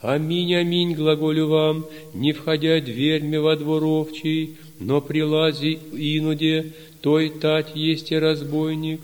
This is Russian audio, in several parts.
Аминь, аминь, глаголю вам, не входя дверьми во двор овчий, но прилази инуде, той тать есть и разбойник,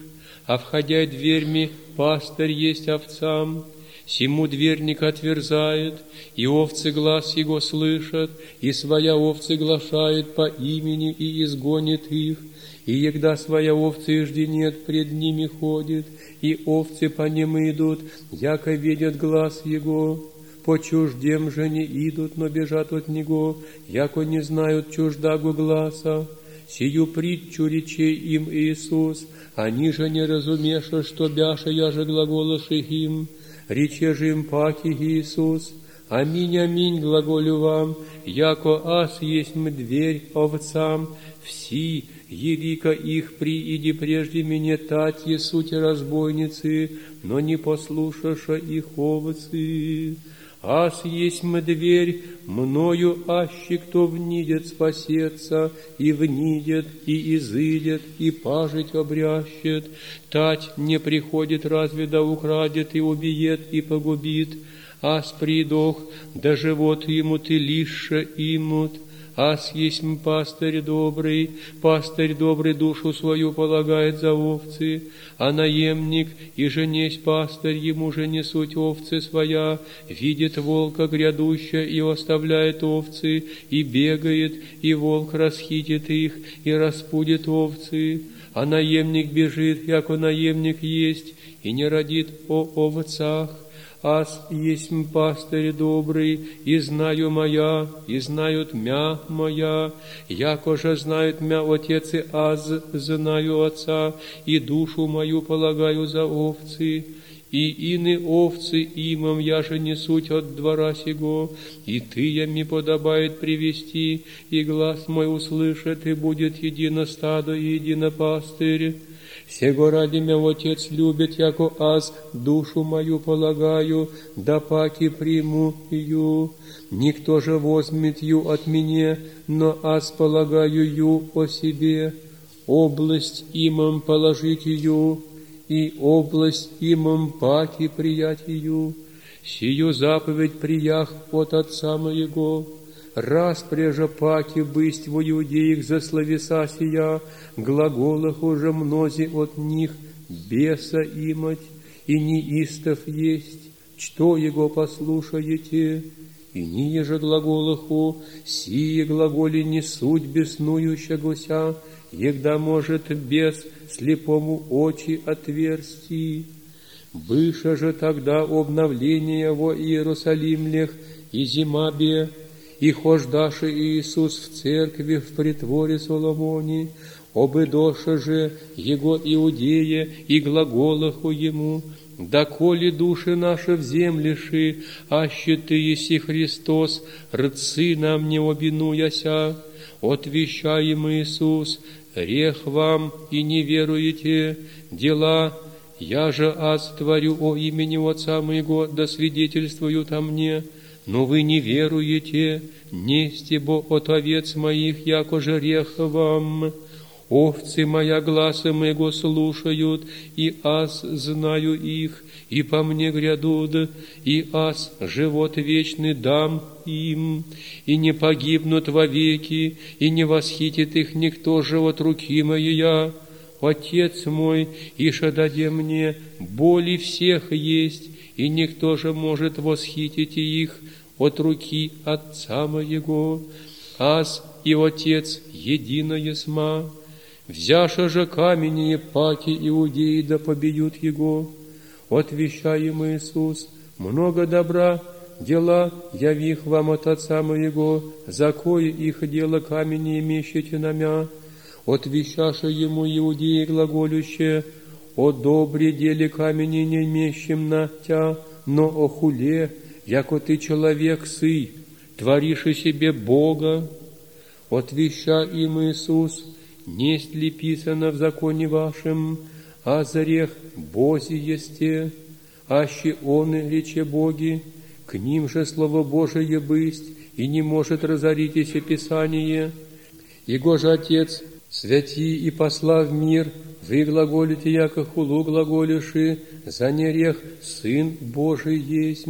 а входя дверьми пастырь есть овцам. Сему дверник отверзает, и овцы глаз его слышат, и своя овцы глашает по имени и изгонит их, и егда своя овцы жденет пред ними ходит, и овцы по ним идут, яко видят глаз его. По чуждем же не идут, но бежат от него, яко не знают чуждагу гласа. Сию притчу речей им Иисус, они же не разумеша, что бяша я же глаголоши им. Рече же им паки Иисус, Аминь, аминь, глаголю вам, яко ас есть дверь овцам, все, ерика их прииди прежде меня татье суть разбойницы, но не послушаша их овцы. Аз есть мы дверь, мною аще кто внидет спасется, и внидет, и изыдет, и пажить обрящет. Тать не приходит разве да украдет, и убиет, и погубит. Аз придох, да живот ему ты лише имут. Ас есть пастырь добрый, пастырь добрый душу свою полагает за овцы, а наемник, и женесь пастырь ему же несуть овцы своя, видит волка грядущая и оставляет овцы, и бегает, и волк расхитит их, и распудит овцы, а наемник бежит, яко наемник есть, и не родит о овцах. Аз есть пастырь добрый, и знаю моя, и знают мя моя, яко же знают мя отец и аз знаю отца, и душу мою полагаю за овцы, и ины овцы имам я же не суть от двора сего, и ты ями подобает привести, и глаз мой услышит, и будет едино стадо и едино пастырь. Сего ради меня Отец любит, яко аз душу мою полагаю, да паки приму ее. Никто же возьмет ю от меня, но аз полагаю ю о себе. Область имам положить ее, и область имам паки приять ее. Сию заповедь приях от Отца моего раз преже паки бысть в иудеях за словеса сия, глаголах уже мнози от них беса имать, и неистов есть, что его послушаете, и nije же глаголаху, сие глаголи не суть беснующегося, егда может без слепому очи отверсти. Выше же тогда обновление во Иерусалимлях и зимабе, и хождаше Иисус в церкви в притворе Соломоне, обыдоша же Его Иудея и глаголаху Ему, доколе души наши в землеши, аще Ты еси Христос, рцы нам не обинуяся, отвещаем Иисус, рех вам и не веруете, дела я же аз творю о имени Отца моего, да свидетельствуют о мне, но вы не веруете, нести бо от овец моих, яко же рех вам. Овцы моя глаза моего слушают, и аз знаю их, и по мне грядут, и аз живот вечный дам им, и не погибнут вовеки, и не восхитит их никто же от руки моей. Отец мой, иша даде мне, боли всех есть, и никто же может восхитить их от руки Отца моего, аз и Отец единое сма. Взяша же камень паки иудеи да побьют его, отвещаем Иисус, много добра, дела явих вам от Отца моего, за кое их дело камени имещите на мя, отвещаша ему иудеи глаголюще, о добре деле камени не имещем на тя, но о хуле, яко ты человек сы, творишь и себе Бога, отвеща им Иисус, несть ли писано в законе вашем, а зарех Бози есте, аще он рече Боги, к ним же Слово Божие бысть, и не может разоритесь Писание. Его же Отец, святи и посла в мир, вы глаголите, яко хулу глаголиши, за нерех Сын Божий есть.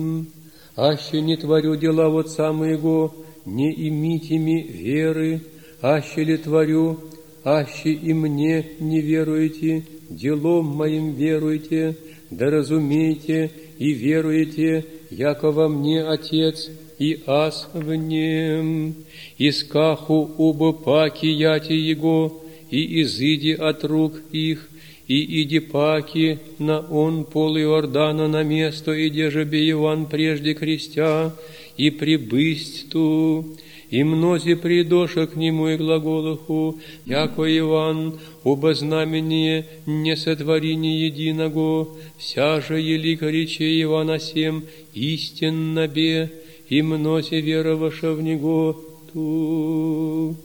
аще не творю дела вот самого, не имите ми веры, аще ли творю, аще и мне не веруете, делом моим веруйте, да разумейте и веруете, яко во мне Отец и аз в нем. Искаху оба паки яти его, и изыди от рук их, и иди паки на он пол Иордана на место, и деже Иван прежде крестя, и прибысть ту, и мнози придоша к нему и глаголоху, яко Иван, оба знамение не сотвори ни единого, вся же елика рече Ивана сем истинно бе, и мнози вероваша в него ту.